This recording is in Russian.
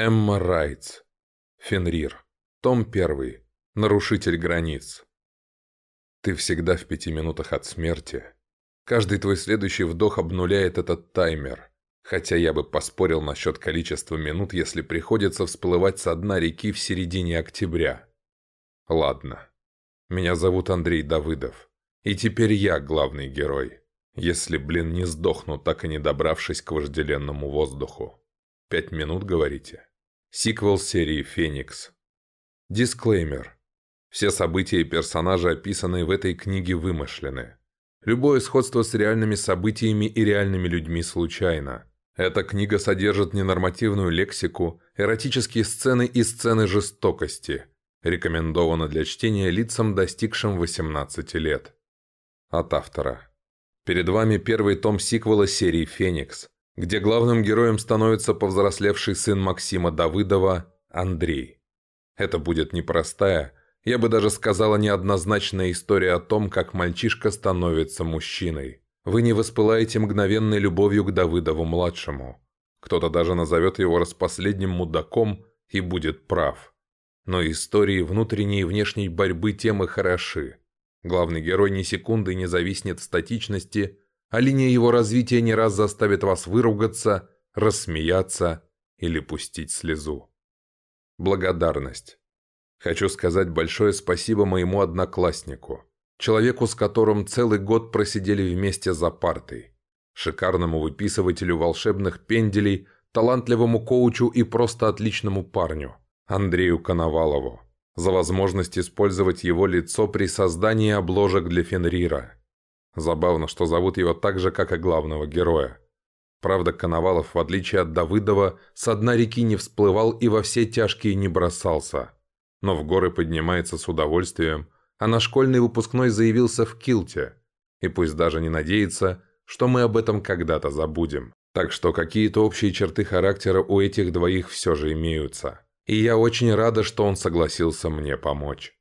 Эмма Райтс. Фенрир. Том 1. Нарушитель границ. Ты всегда в пяти минутах от смерти. Каждый твой следующий вдох обнуляет этот таймер. Хотя я бы поспорил насчет количества минут, если приходится всплывать со дна реки в середине октября. Ладно. Меня зовут Андрей Давыдов. И теперь я главный герой. Если, блин, не сдохну, так и не добравшись к вожделенному воздуху. Пять минут, говорите? Сиквел серии «Феникс». Дисклеймер. Все события и персонажи, описанные в этой книге, вымышлены. Любое сходство с реальными событиями и реальными людьми случайно. Эта книга содержит ненормативную лексику, эротические сцены и сцены жестокости. Рекомендована для чтения лицам, достигшим 18 лет. От автора. Перед вами первый том сиквела серии «Феникс», где главным героем становится повзрослевший сын Максима Давыдова Андрей. Это будет непростая, я бы даже сказала неоднозначная история о том, как мальчишка становится мужчиной. Вы не воспылаете мгновенной любовью к Давыдову-младшему. Кто-то даже назовет его распоследним мудаком и будет прав. Но истории внутренней и внешней борьбы темы хороши. Главный герой ни секунды не зависнет в статичности, а линия его развития не раз заставит вас выругаться, рассмеяться или пустить слезу. Благодарность. Хочу сказать большое спасибо моему однокласснику, человеку, с которым целый год просидели вместе за партой, шикарному выписывателю волшебных пенделей, талантливому коучу и просто отличному парню, Андрею Коновалову, за возможность использовать его лицо при создании обложек для Фенрира – Забавно, что зовут его так же, как и главного героя. Правда, Коновалов, в отличие от Давыдова, с дна реки не всплывал и во все тяжкие не бросался. Но в горы поднимается с удовольствием, а на школьный выпускной заявился в Килте. И пусть даже не надеется, что мы об этом когда-то забудем. Так что какие-то общие черты характера у этих двоих все же имеются. И я очень рада, что он согласился мне помочь.